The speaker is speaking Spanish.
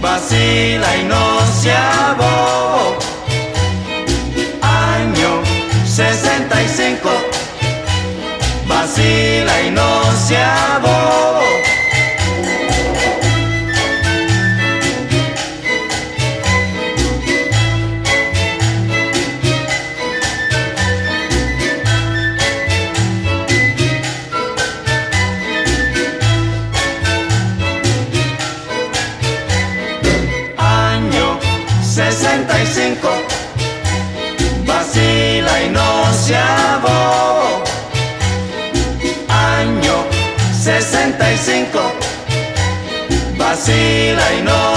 Vacila y no se bobo. Año 65, vacila y no se bobo. 65, vacila y no se bobo. Año 65, vacila y no